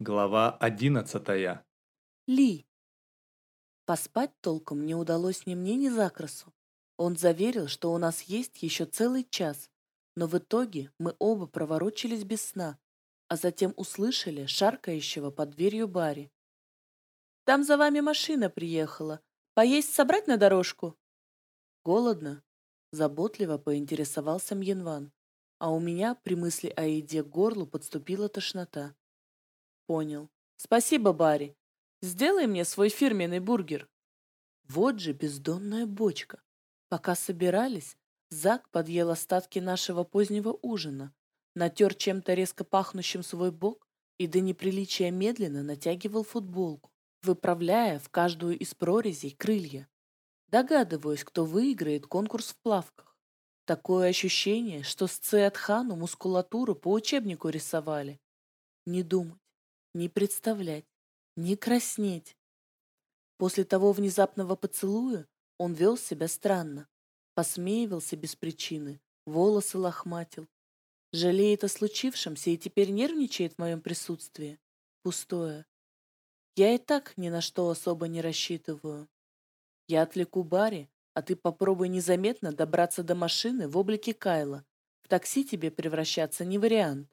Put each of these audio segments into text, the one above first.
Глава одиннадцатая. Ли. Поспать толком не удалось ни мне, ни Закрасу. Он заверил, что у нас есть еще целый час, но в итоге мы оба проворочились без сна, а затем услышали шаркающего под дверью Барри. «Там за вами машина приехала. Поесть собрать на дорожку?» «Голодно?» – заботливо поинтересовался Мьенван, а у меня при мысли о еде к горлу подступила тошнота. Понял. Спасибо, Барри. Сделай мне свой фирменный бургер. Вот же бездонная бочка. Пока собирались, Зак подъел остатки нашего позднего ужина, натер чем-то резко пахнущим свой бок и до неприличия медленно натягивал футболку, выправляя в каждую из прорезей крылья. Догадываюсь, кто выиграет конкурс в плавках. Такое ощущение, что с Циатхану мускулатуру по учебнику рисовали. Не думать, не представлять, не краснеть. После того внезапного поцелуя он вел себя странно, посмеивался без причины, волосы лохматил. Жалеет о случившемся и теперь нервничает в моем присутствии. Пустое. Я и так ни на что особо не рассчитываю. Я отвлеку Барри, а ты попробуй незаметно добраться до машины в облике Кайла. В такси тебе превращаться не вариант.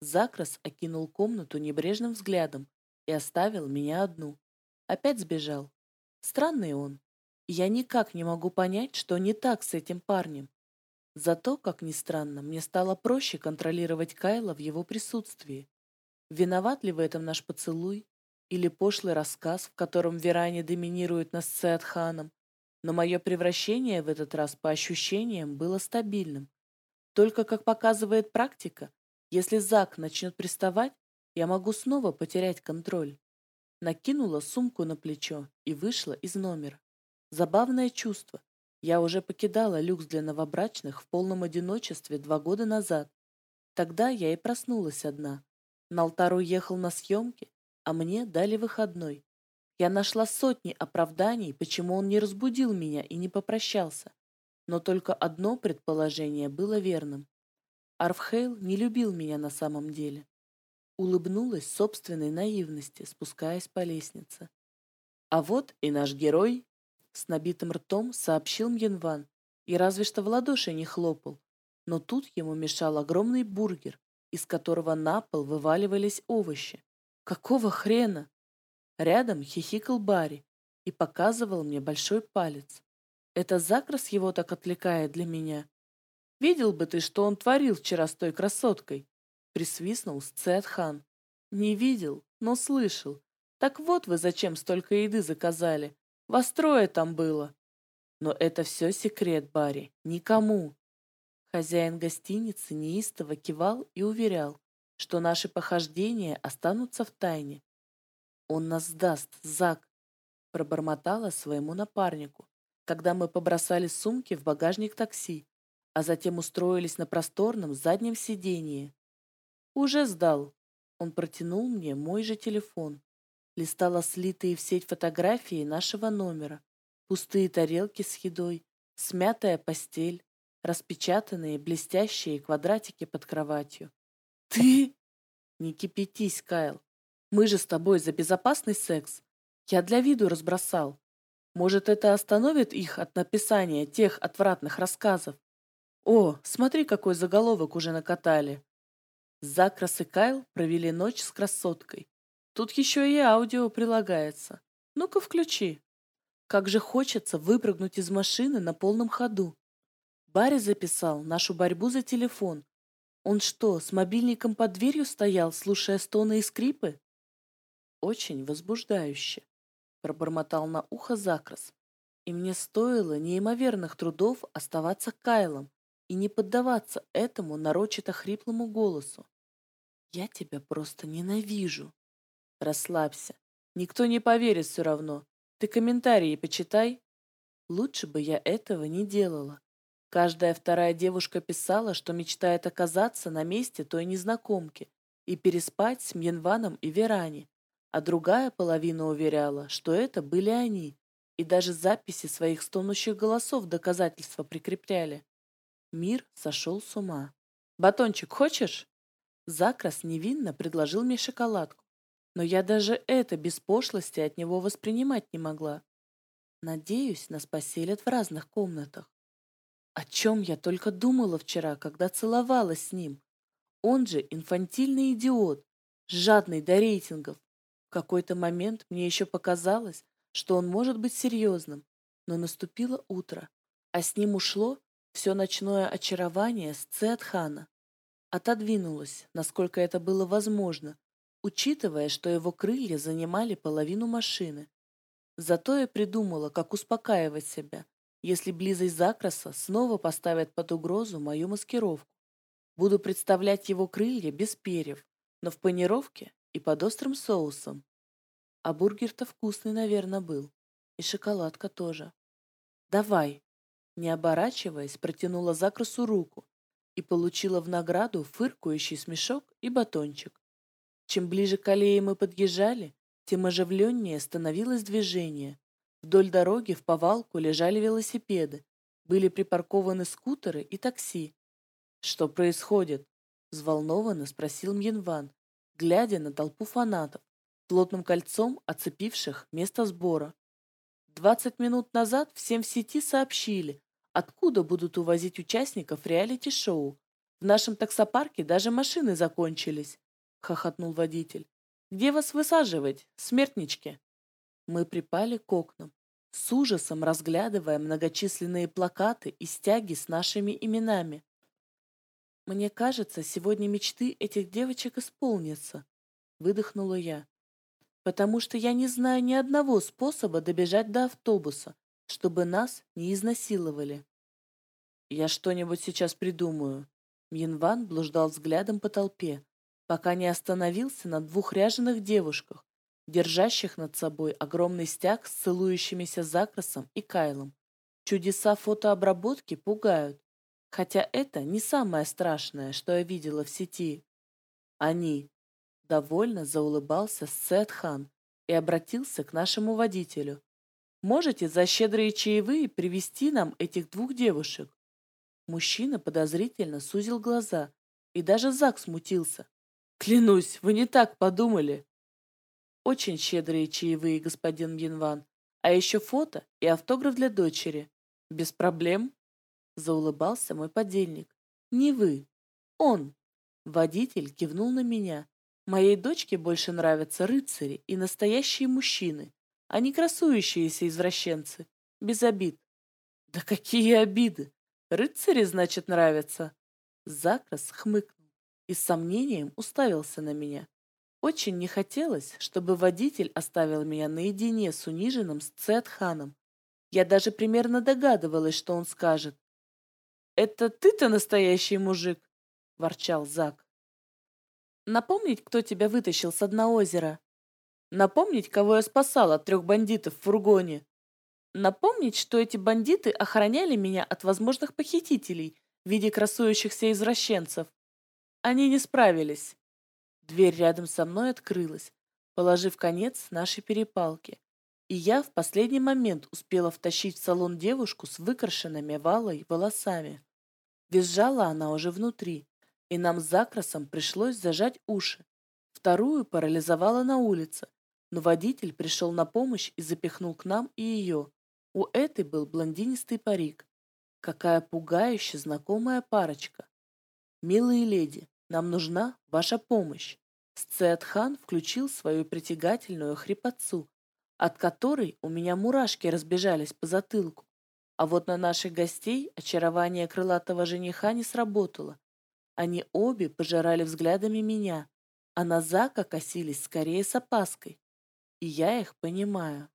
Закрас окинул комнату небрежным взглядом и оставил меня одну. Опять сбежал. Странный он. Я никак не могу понять, что не так с этим парнем. Зато, как ни странно, мне стало проще контролировать Кайла в его присутствии. Виноват ли в этом наш поцелуй? Или пошлый рассказ, в котором Веране доминирует над Сеатханом? Но мое превращение в этот раз по ощущениям было стабильным. Только, как показывает практика, если Зак начнет приставать, я могу снова потерять контроль. Накинула сумку на плечо и вышла из номера. Забавное чувство. Я уже покидала люкс для новобрачных в полном одиночестве два года назад. Тогда я и проснулась одна. На алтарь уехал на съемки, а мне дали выходной. Я нашла сотни оправданий, почему он не разбудил меня и не попрощался. Но только одно предположение было верным. Арфхейл не любил меня на самом деле. Улыбнулась собственной наивности, спускаясь по лестнице. А вот и наш герой, с набитым ртом сообщил Мьенван, и разве что в ладоши не хлопал. Но тут ему мешал огромный бургер, из которого на пол вываливались овощи. Какого хрена? Рядом хихикал Барри и показывал мне большой палец. Это Закрас его так отвлекает для меня. Видел бы ты, что он творил вчера с той красоткой!» Присвистнул Сцетхан. «Не видел, но слышал. Так вот вы зачем столько еды заказали. Вас трое там было». «Но это все секрет, Барри. Никому». Хозяин гостиницы неистово кивал и уверял, что наши похождения останутся в тайне. «Он нас сдаст, Зак», — пробормотала своему напарнику, когда мы побросали сумки в багажник такси а затем устроились на просторном заднем сидении. «Уже сдал». Он протянул мне мой же телефон. Листала слитые в сеть фотографии нашего номера. Пустые тарелки с едой, смятая постель, распечатанные блестящие квадратики под кроватью. «Ты?» «Не кипятись, Кайл. Мы же с тобой за безопасный секс. Я для виду разбросал. Может, это остановит их от написания тех отвратных рассказов? О, смотри, какой заголовок уже накатали. Закрас и Кайл провели ночь с красоткой. Тут еще и аудио прилагается. Ну-ка включи. Как же хочется выпрыгнуть из машины на полном ходу. Барри записал нашу борьбу за телефон. Он что, с мобильником под дверью стоял, слушая стоны и скрипы? Очень возбуждающе, пробормотал на ухо Закрас. И мне стоило неимоверных трудов оставаться Кайлом, и не поддаваться этому нарочито хриплому голосу. «Я тебя просто ненавижу». «Расслабься. Никто не поверит все равно. Ты комментарии почитай». Лучше бы я этого не делала. Каждая вторая девушка писала, что мечтает оказаться на месте той незнакомки и переспать с Мьенваном и Верани, а другая половина уверяла, что это были они, и даже записи своих стонущих голосов доказательства прикрепляли. Мир сошел с ума. «Батончик хочешь?» Закрас невинно предложил мне шоколадку, Но я даже это без пошлости от него воспринимать не могла. Надеюсь, нас поселят в разных комнатах. О чем я только думала вчера, когда целовалась с ним. Он же инфантильный идиот, жадный до рейтингов. В какой-то момент мне еще показалось, что он может быть серьезным, но наступило утро, а с ним ушло все ночное очарование с Циатхана. Отодвинулось, насколько это было возможно, учитывая, что его крылья занимали половину машины. Зато я придумала, как успокаивать себя, если близость Закраса снова поставит под угрозу мою маскировку. Буду представлять его крылья без перьев, но в панировке и под острым соусом. А бургер-то вкусный, наверное, был. И шоколадка тоже. «Давай!» Не оборачиваясь, протянула Закрасу руку и получила в награду фыркающий смешок и батончик. Чем ближе к аллее мы подъезжали, тем оживленнее становилось движение. Вдоль дороги в повалку лежали велосипеды, были припаркованы скутеры и такси. «Что происходит?» — взволнованно спросил Мьенван, глядя на толпу фанатов, плотным кольцом оцепивших место сбора. Двадцать минут назад всем в сети сообщили, откуда будут увозить участников реалити-шоу. В нашем таксопарке даже машины закончились, хохотнул водитель. Где вас высаживать, смертнички? Мы припали к окнам, с ужасом разглядывая многочисленные плакаты и стяги с нашими именами. Мне кажется, сегодня мечты этих девочек исполнятся, выдохнула я. Потому что я не знаю ни одного способа добежать до автобуса, чтобы нас не изнасиловали. Я что-нибудь сейчас придумаю. Мьинван блуждал взглядом по толпе, пока не остановился на двух ряженых девушках, держащих над собой огромный стяг с целующимися Закрасом и Кайлом. Чудеса фотообработки пугают, хотя это не самое страшное, что я видела в сети. Они. Довольно заулыбался Сетхан и обратился к нашему водителю. Можете за щедрые чаевые привести нам этих двух девушек?» Мужчина подозрительно сузил глаза, и даже Зак смутился. «Клянусь, вы не так подумали!» «Очень щедрые чаевые, господин Янван, а еще фото и автограф для дочери. Без проблем?» Заулыбался мой подельник. «Не вы. Он!» Водитель кивнул на меня. «Моей дочке больше нравятся рыцари и настоящие мужчины а не красующиеся извращенцы. Без обид. Да какие обиды! Рыцари, значит, нравятся. Закрас хмыкнул и с сомнением уставился на меня. Очень не хотелось, чтобы водитель оставил меня наедине с униженным Сцетханом. Я даже примерно догадывалась, что он скажет. «Это ты-то настоящий мужик!» – ворчал Зак. «Напомнить, кто тебя вытащил с дна озера?» Напомнить, кого я спасал от трех бандитов в фургоне. Напомнить, что эти бандиты охраняли меня от возможных похитителей в виде красующихся извращенцев. Они не справились. Дверь рядом со мной открылась, положив конец нашей перепалке. И я в последний момент успела втащить в салон девушку с выкрашенными валой волосами. Визжала она уже внутри, и нам с Закрасом пришлось зажать уши. Вторую парализовала на улице, но водитель пришел на помощь и запихнул к нам и ее. У этой был блондинистый парик. Какая пугающе знакомая парочка. «Милые леди, нам нужна ваша помощь». Сцеатхан включил свою притягательную хрипотцу, от которой у меня мурашки разбежались по затылку. А вот на наших гостей очарование крылатого жениха не сработало. Они обе пожирали взглядами меня, а на Зака косились скорее с опаской и я их понимаю.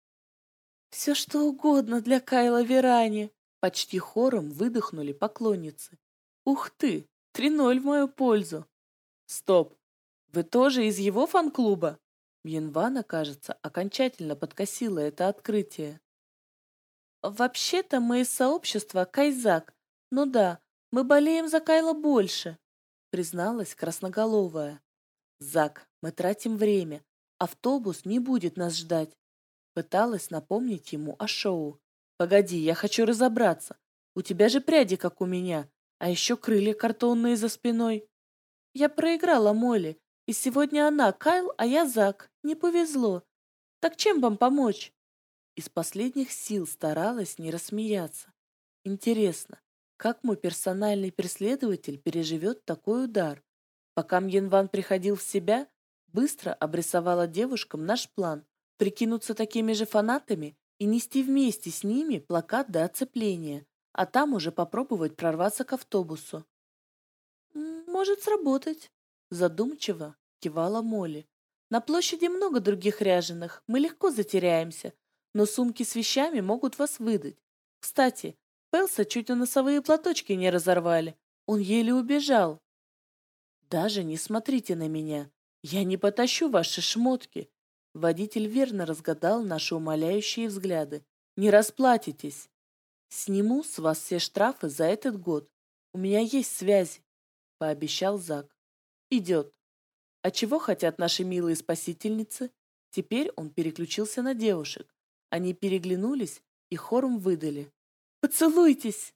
«Все что угодно для Кайла Верани!» Почти хором выдохнули поклонницы. «Ух ты! Три ноль в мою пользу!» «Стоп! Вы тоже из его фан-клуба?» Мьенвана, кажется, окончательно подкосила это открытие. «Вообще-то мы из сообщества Кайзак. Ну да, мы болеем за Кайла больше», призналась красноголовая. «Зак, мы тратим время, Автобус не будет нас ждать. Пыталась напомнить ему о шоу. Погоди, я хочу разобраться. У тебя же пряди, как у меня, а еще крылья картонные за спиной. Я проиграла Молли, И сегодня она Кайл, а я Зак. Не повезло. Так чем вам помочь? Из последних сил старалась не рассмеяться. Интересно, как мой персональный преследователь переживет такой удар? Пока Мьенван приходил в себя, быстро обрисовала девушкам наш план прикинуться такими же фанатами и нести вместе с ними плакат до оцепления, а там уже попробовать прорваться к автобусу. «Может сработать», — задумчиво кивала Молли. «На площади много других ряженых, мы легко затеряемся, но сумки с вещами могут вас выдать. Кстати, Пелса чуть на носовые платочки не разорвали, он еле убежал». «Даже не смотрите на меня, я не потащу ваши шмотки». Водитель верно разгадал наши умоляющие взгляды. «Не расплатитесь. Сниму с вас все штрафы за этот год. У меня есть связи пообещал Зак. «Идет. А чего хотят наши милые спасительницы?» Теперь он переключился на девушек. Они переглянулись и хором выдали. «Поцелуйтесь!»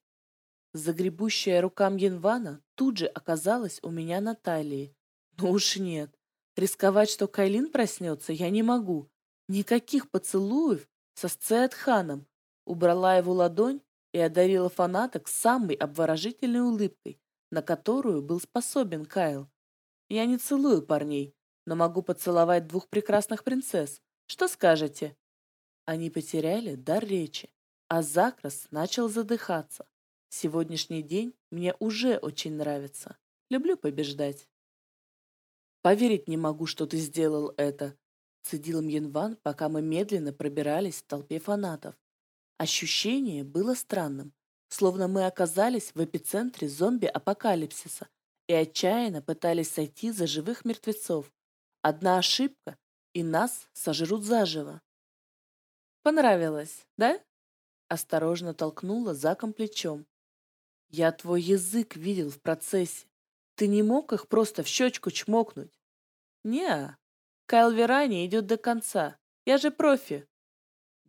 Загребущая рукам Янвана тут же оказалась у меня на талии. Ну уж нет. Рисковать, что Кайлин проснется, я не могу. Никаких поцелуев со Сцеатханом. Убрала его ладонь и одарила фанаток самой обворожительной улыбкой, на которую был способен Кайл. Я не целую парней, но могу поцеловать двух прекрасных принцесс. Что скажете? Они потеряли дар речи, а Закрас начал задыхаться. Сегодняшний день мне уже очень нравится. Люблю побеждать. Поверить не могу, что ты сделал это, цедил Мьенван, пока мы медленно пробирались в толпе фанатов. Ощущение было странным словно мы оказались в эпицентре зомби-апокалипсиса и отчаянно пытались сойти за живых мертвецов. Одна ошибка, и нас сожрут заживо. «Понравилось, да?» Осторожно толкнула Заком плечом. «Я твой язык видел в процессе. Ты не мог их просто в щечку чмокнуть?» «Не-а. Кайл Верани идет до конца. Я же профи».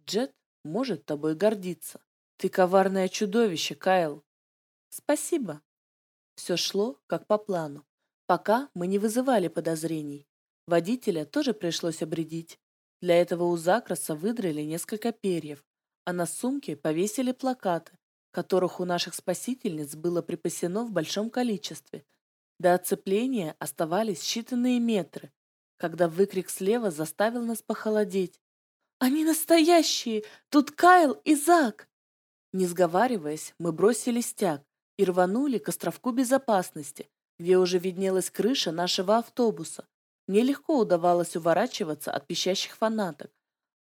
«Джет может тобой гордиться. Ты коварное чудовище, Кайл. Спасибо. Все шло, как по плану. Пока мы не вызывали подозрений. Водителя тоже пришлось обредить. Для этого у Закраса выдрали несколько перьев, а на сумке повесили плакаты, которых у наших спасительниц было припасено в большом количестве. До оцепления оставались считанные метры, когда выкрик слева заставил нас похолодеть. «Они настоящие! Тут Кайл и Зак!» Не сговариваясь, мы бросили стяг и рванули к островку безопасности, где уже виднелась крыша нашего автобуса. Мне легко удавалось уворачиваться от пищащих фанаток,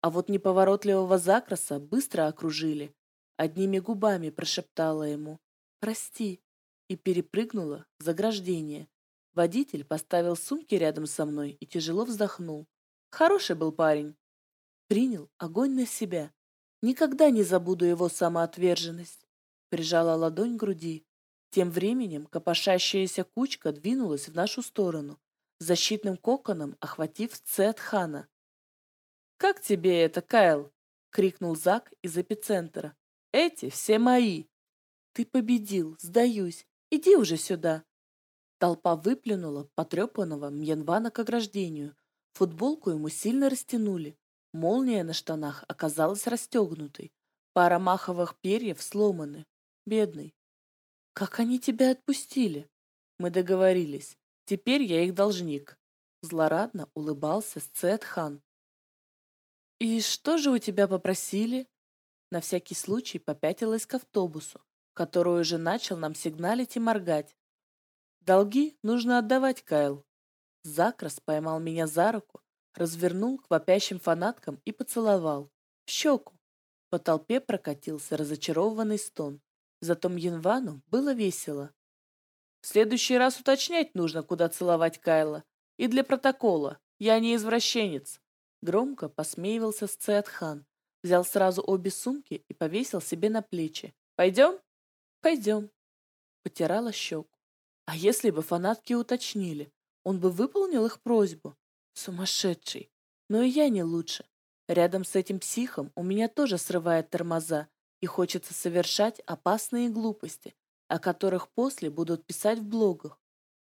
а вот неповоротливого закраса быстро окружили. Одними губами прошептала ему «Прости» и перепрыгнула заграждение. Водитель поставил сумки рядом со мной и тяжело вздохнул. Хороший был парень. Принял огонь на себя. Никогда не забуду его самоотверженность. Прижала ладонь к груди. Тем временем копошащаяся кучка двинулась в нашу сторону, защитным коконом охватив Цетхана. «Как тебе это, Кайл?» — крикнул Зак из эпицентра. «Эти все мои!» «Ты победил, сдаюсь. Иди уже сюда!» Толпа выплюнула потрепанного Мьянвана к ограждению. Футболку ему сильно растянули. Молния на штанах оказалась расстегнутой. Пара маховых перьев сломаны. Бедный. Как они тебя отпустили? Мы договорились. Теперь я их должник. Злорадно улыбался Сцетхан. И что же у тебя попросили? На всякий случай попятилась к автобусу, который уже начал нам сигналить и моргать. Долги нужно отдавать, Кайл. Закрас поймал меня за руку развернул к вопящим фанаткам и поцеловал. В щеку. По толпе прокатился разочарованный стон. Зато Мьенвану было весело. В следующий раз уточнять нужно, куда целовать Кайла. И для протокола. Я не извращенец. Громко посмеивался Сцеатхан. Взял сразу обе сумки и повесил себе на плечи. Пойдем? Пойдем. Потирала щеку. А если бы фанатки уточнили, он бы выполнил их просьбу. Сумасшедший. Но и я не лучше. Рядом с этим психом у меня тоже срывает тормоза, и хочется совершать опасные глупости, о которых после будут писать в блогах.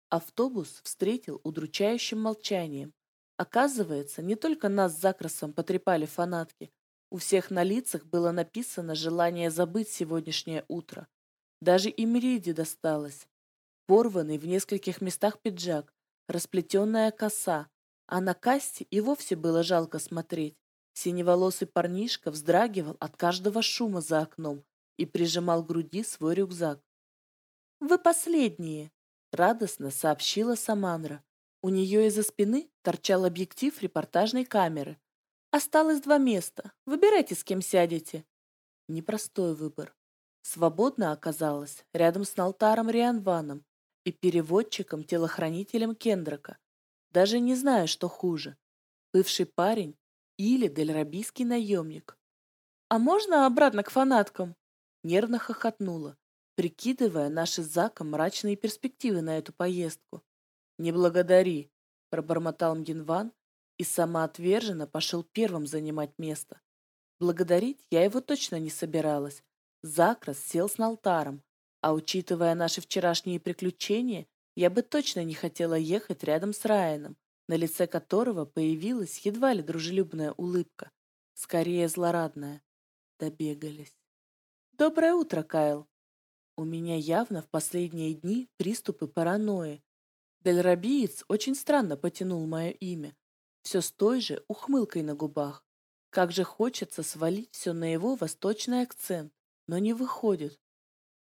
Автобус встретил удручающим молчанием. Оказывается, не только нас с Закрасом потрепали фанатки. У всех на лицах было написано желание забыть сегодняшнее утро. Даже и Мериде досталось. Порванный в нескольких местах пиджак, расплетенная коса, а на касте и вовсе было жалко смотреть. Синеволосый парнишка вздрагивал от каждого шума за окном и прижимал к груди свой рюкзак. «Вы последние!» — радостно сообщила Самандра. У нее из-за спины торчал объектив репортажной камеры. Осталось два места. Выбирайте, с кем сядете. Непростой выбор. Свободно оказалось рядом с Налтаром Рианваном и переводчиком-телохранителем Кендрака. Даже не знаю, что хуже. Бывший парень или дельрабийский наемник. «А можно обратно к фанаткам?» Нервно хохотнула, прикидывая наши с Заком мрачные перспективы на эту поездку. «Не благодари», — пробормотал Мгинван и самоотверженно пошел первым занимать место. Благодарить я его точно не собиралась. Закрас сел с Налтаром, а учитывая наши вчерашние приключения, я бы точно не хотела ехать рядом с Райаном, на лице которого появилась едва ли дружелюбная улыбка, скорее злорадная. Добегались. «Доброе утро, Кайл!» У меня явно в последние дни приступы паранойи, Дельрабиец очень странно потянул мое имя, все с той же ухмылкой на губах. Как же хочется свалить все на его восточный акцент, но не выходит.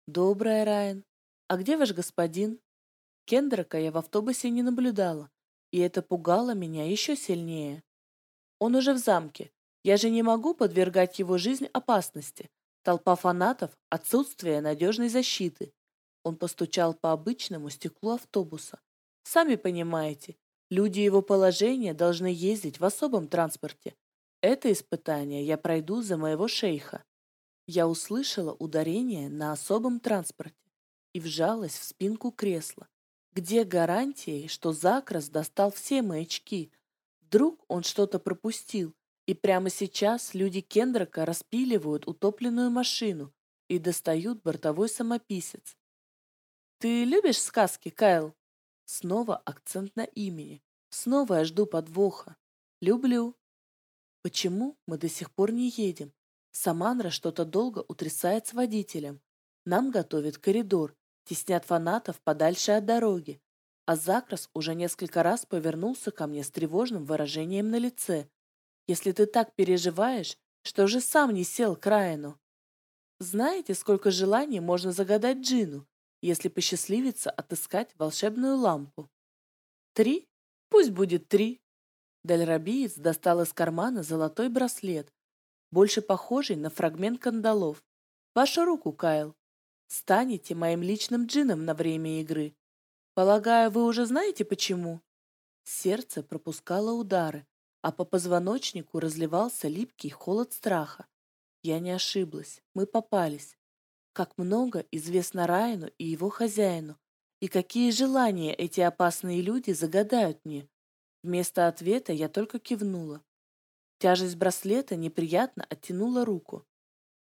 Добрая, Райан. А где ваш господин? Кендрака я в автобусе не наблюдала, и это пугало меня еще сильнее. Он уже в замке. Я же не могу подвергать его жизнь опасности. Толпа фанатов, отсутствие надежной защиты. Он постучал по обычному стеклу автобуса. Сами понимаете, люди его положения должны ездить в особом транспорте. Это испытание я пройду за моего шейха. Я услышала ударение на особом транспорте и вжалась в спинку кресла. Где гарантии, что Закрас достал все маячки? Вдруг он что-то пропустил, и прямо сейчас люди Кендрака распиливают утопленную машину и достают бортовой самописец. «Ты любишь сказки, Кайл?» Снова акцент на имени. Снова я жду подвоха. Люблю. Почему мы до сих пор не едем? Саманра что-то долго утрясает с водителем. Нам готовят коридор, теснят фанатов подальше от дороги. А Закрас уже несколько раз повернулся ко мне с тревожным выражением на лице. Если ты так переживаешь, что же сам не сел к Райану? Знаете, сколько желаний можно загадать Джину, если посчастливится отыскать волшебную лампу. Три? Пусть будет три. Дальрабиец достал из кармана золотой браслет, больше похожий на фрагмент кандалов. Вашу руку, Кайл. Станете моим личным джином на время игры. Полагаю, вы уже знаете почему? Сердце пропускало удары, а по позвоночнику разливался липкий холод страха. Я не ошиблась, мы попались. Как много известно Райану и его хозяину, и какие желания эти опасные люди загадают мне. Вместо ответа я только кивнула. Тяжесть браслета неприятно оттянула руку.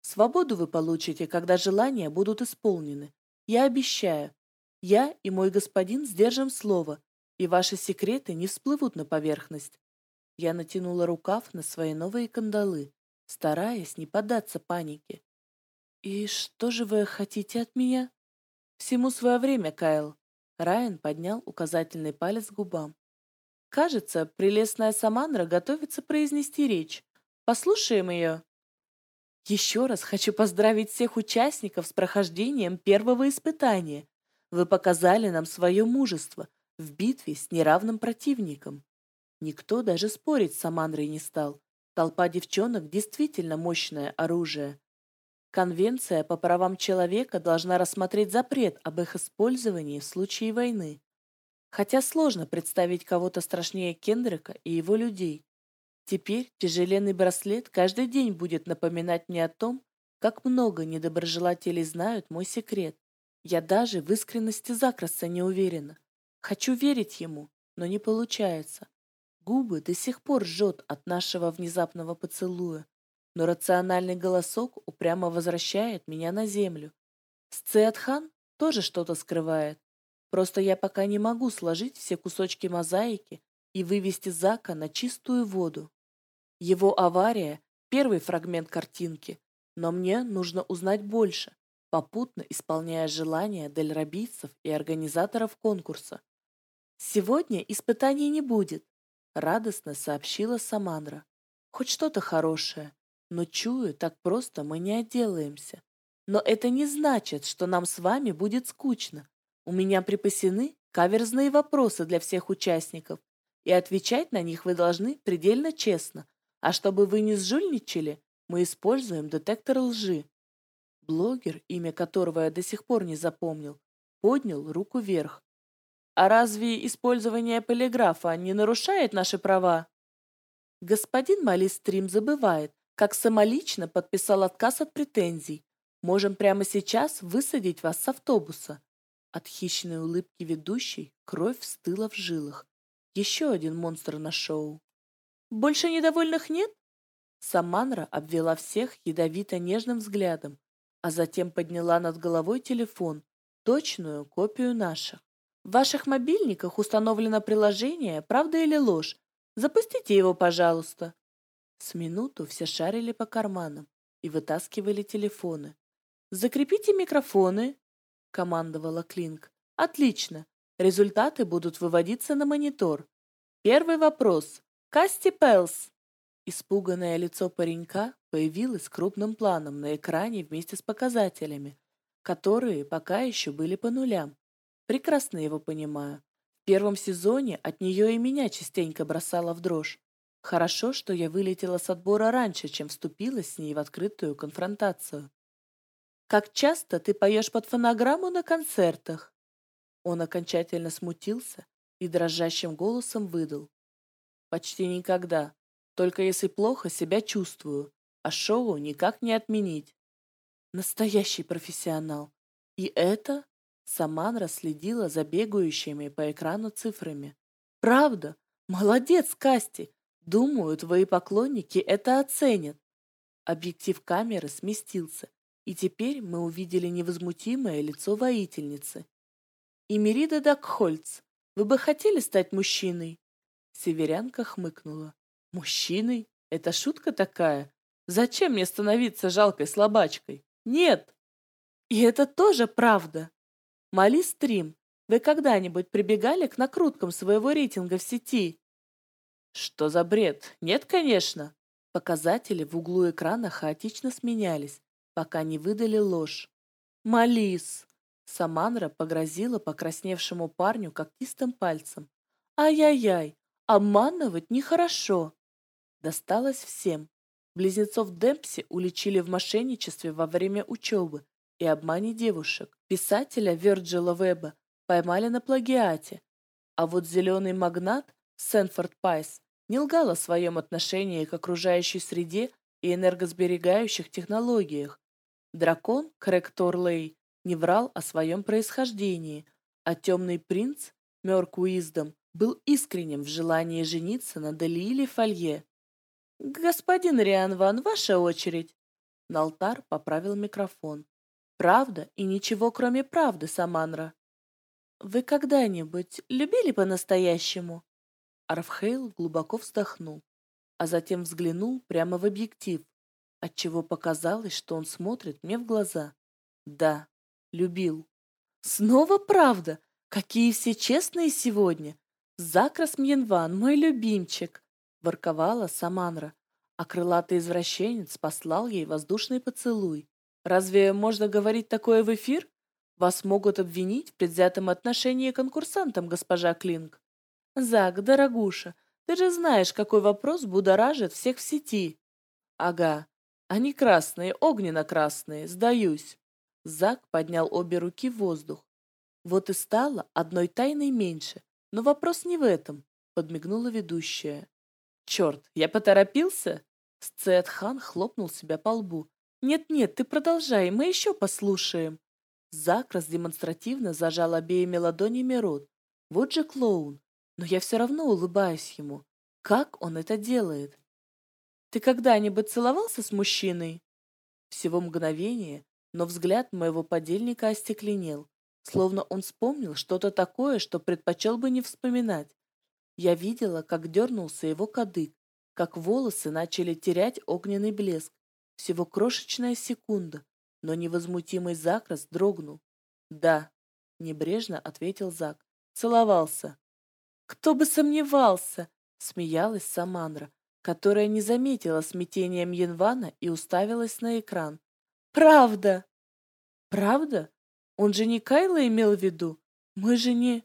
Свободу вы получите, когда желания будут исполнены. Я обещаю. Я и мой господин сдержим слово, и ваши секреты не всплывут на поверхность. Я натянула рукав на свои новые кандалы, стараясь не поддаться панике. «И что же вы хотите от меня?» «Всему свое время, Кайл». Райан поднял указательный палец к губам. «Кажется, прелестная Самандра готовится произнести речь. Послушаем ее». «Еще раз хочу поздравить всех участников с прохождением первого испытания. Вы показали нам свое мужество в битве с неравным противником». Никто даже спорить с Самандрой не стал. Толпа девчонок действительно мощное оружие. Конвенция по правам человека должна рассмотреть запрет об их использовании в случае войны. Хотя сложно представить кого-то страшнее Кендрика и его людей. Теперь тяжеленный браслет каждый день будет напоминать мне о том, как много недоброжелателей знают мой секрет. Я даже в искренности Закраса не уверена. Хочу верить ему, но не получается. Губы до сих пор жжет от нашего внезапного поцелуя но рациональный голосок упрямо возвращает меня на землю. Сциатхан тоже что-то скрывает. Просто я пока не могу сложить все кусочки мозаики и вывести Зака на чистую воду. Его авария — первый фрагмент картинки, но мне нужно узнать больше, попутно исполняя желания дельрабийцев и организаторов конкурса. «Сегодня испытаний не будет», — радостно сообщила Самандра. «Хоть что-то хорошее, но чую, так просто мы не отделаемся. Но это не значит, что нам с вами будет скучно. У меня припасены каверзные вопросы для всех участников, и отвечать на них вы должны предельно честно. А чтобы вы не сжульничали, мы используем детектор лжи. Блогер, имя которого я до сих пор не запомнил, поднял руку вверх. А разве использование полиграфа не нарушает наши права? Господин Малистрим забывает, как самолично подписал отказ от претензий. Можем прямо сейчас высадить вас с автобуса. От хищной улыбки ведущей кровь стыла в жилах. Еще один монстр на шоу. Больше недовольных нет? Саманра обвела всех ядовито-нежным взглядом, а затем подняла над головой телефон, точную копию наших. В ваших мобильниках установлено приложение «Правда или ложь». Запустите его, пожалуйста. С минуту все шарили по карманам и вытаскивали телефоны. «Закрепите микрофоны», — командовала Клинк. «Отлично. Результаты будут выводиться на монитор. Первый вопрос. Касти Пелс». Испуганное лицо паренька появилось крупным планом на экране вместе с показателями, которые пока еще были по нулям. Прекрасно его понимаю. В первом сезоне от нее и меня частенько бросала в дрожь. Хорошо, что я вылетела с отбора раньше, чем вступила с ней в открытую конфронтацию. Как часто ты поешь под фонограмму на концертах?» Он окончательно смутился и дрожащим голосом выдал. «Почти никогда, только если плохо себя чувствую, а шоу никак не отменить». Настоящий профессионал. И это Саманра следила за бегающими по экрану цифрами. «Правда? Молодец, Касти! Думаю, твои поклонники это оценят». Объектив камеры сместился, и теперь мы увидели невозмутимое лицо воительницы. «Имерида Дакхольц, вы бы хотели стать мужчиной?» Северянка хмыкнула. «Мужчиной? Это шутка такая? Зачем мне становиться жалкой слабачкой? Нет!» «И это тоже правда!» «Мали стрим, вы когда-нибудь прибегали к накруткам своего рейтинга в сети?» «Что за бред? Нет, конечно!» Показатели в углу экрана хаотично сменялись, пока не выдали ложь. «Малис!» Саманра погрозила покрасневшему парню когтистым пальцем. «Ай-яй-яй! Обманывать нехорошо!» Досталось всем. Близнецов Демпси уличили в мошенничестве во время учебы и обмане девушек. Писателя Вирджила Веба поймали на плагиате. А вот зеленый магнат Сенфорд Пайс не лгал о своем отношении к окружающей среде и энергосберегающих технологиях, Дракон, Крэг Торлей, не врал о своем происхождении, а темный принц, Мёрк Уиздом, был искренним в желании жениться на Делииле Фолье. «Господин Риан Ван, ваша очередь!» Налтар поправил микрофон. «Правда и ничего, кроме правды, Саманра». «Вы когда-нибудь любили по-настоящему?» Арфхейл глубоко вздохнул, а затем взглянул прямо в объектив, отчего показалось, что он смотрит мне в глаза. Да, любил. Снова правда? Какие все честные сегодня. Закрас Мьенван, мой любимчик, ворковала Саманра, а крылатый извращенец послал ей воздушный поцелуй. Разве можно говорить такое в эфир? Вас могут обвинить в предвзятом отношении к конкурсантам, госпожа Клинк. Зак, дорогуша, ты же знаешь, какой вопрос будоражит всех в сети. Ага, они красные, огненно-красные, сдаюсь. Зак поднял обе руки в воздух. Вот и стало одной тайной меньше. Но вопрос не в этом, подмигнула ведущая. Черт, я поторопился? Сцетхан хлопнул себя по лбу. «Нет-нет, ты продолжай, мы еще послушаем». Зак демонстративно зажал обеими ладонями рот. Вот же клоун. Но я все равно улыбаюсь ему. Как он это делает? Ты когда-нибудь целовался с мужчиной? Всего мгновение, но взгляд моего подельника остекленел. словно он вспомнил что-то такое, что предпочел бы не вспоминать. Я видела, как дернулся его кадык, как волосы начали терять огненный блеск. Всего крошечная секунда, но невозмутимый Зак дрогнул. «Да», — небрежно ответил Зак, — «целовался». «Кто бы сомневался!» — смеялась Самандра, которая не заметила смятения Мьенвана и уставилась на экран. «Правда!» «Правда? Он же не Кайла имел в виду? Мы же не...»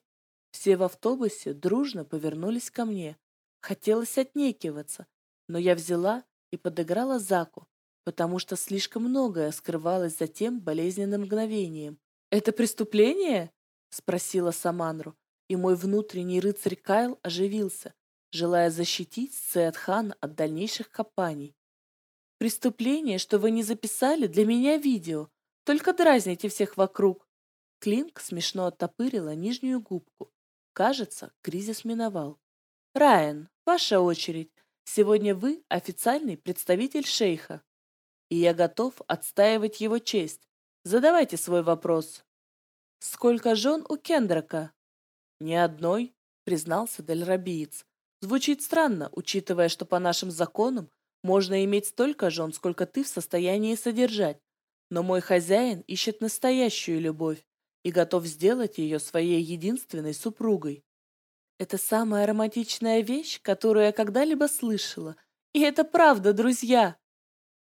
Все в автобусе дружно повернулись ко мне. Хотелось отнекиваться, но я взяла и подыграла Заку, потому что слишком многое скрывалось за тем болезненным мгновением. «Это преступление?» — спросила Саманру, и мой внутренний рыцарь Кайл оживился, желая защитить Сеатхана от дальнейших копаний. «Преступление, что вы не записали для меня видео, только дразните всех вокруг». Клинк смешно оттопырила нижнюю губку. Кажется, кризис миновал. «Райан, ваша очередь. Сегодня вы официальный представитель шейха, и я готов отстаивать его честь. Задавайте свой вопрос. Сколько жен у Кендрака? Ни одной, признался Дельрабиец. Звучит странно, учитывая, что по нашим законам можно иметь столько жен, сколько ты в состоянии содержать. Но мой хозяин ищет настоящую любовь и готов сделать ее своей единственной супругой. Это самая романтичная вещь, которую я когда-либо слышала. И это правда, друзья.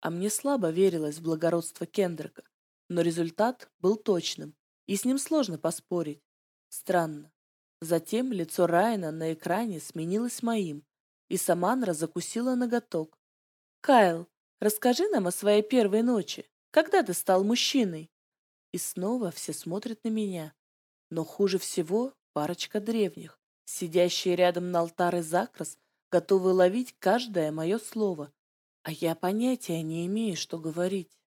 А мне слабо верилось в благородство Кендрика. Но результат был точным, и с ним сложно поспорить. Странно. Затем лицо Райана на экране сменилось моим, и Саманра закусила ноготок. «Кайл, расскажи нам о своей первой ночи. Когда ты стал мужчиной?» И снова все смотрят на меня. Но хуже всего парочка древних сидящие рядом на алтаре закрас, готовы ловить каждое мое слово, а я понятия не имею, что говорить.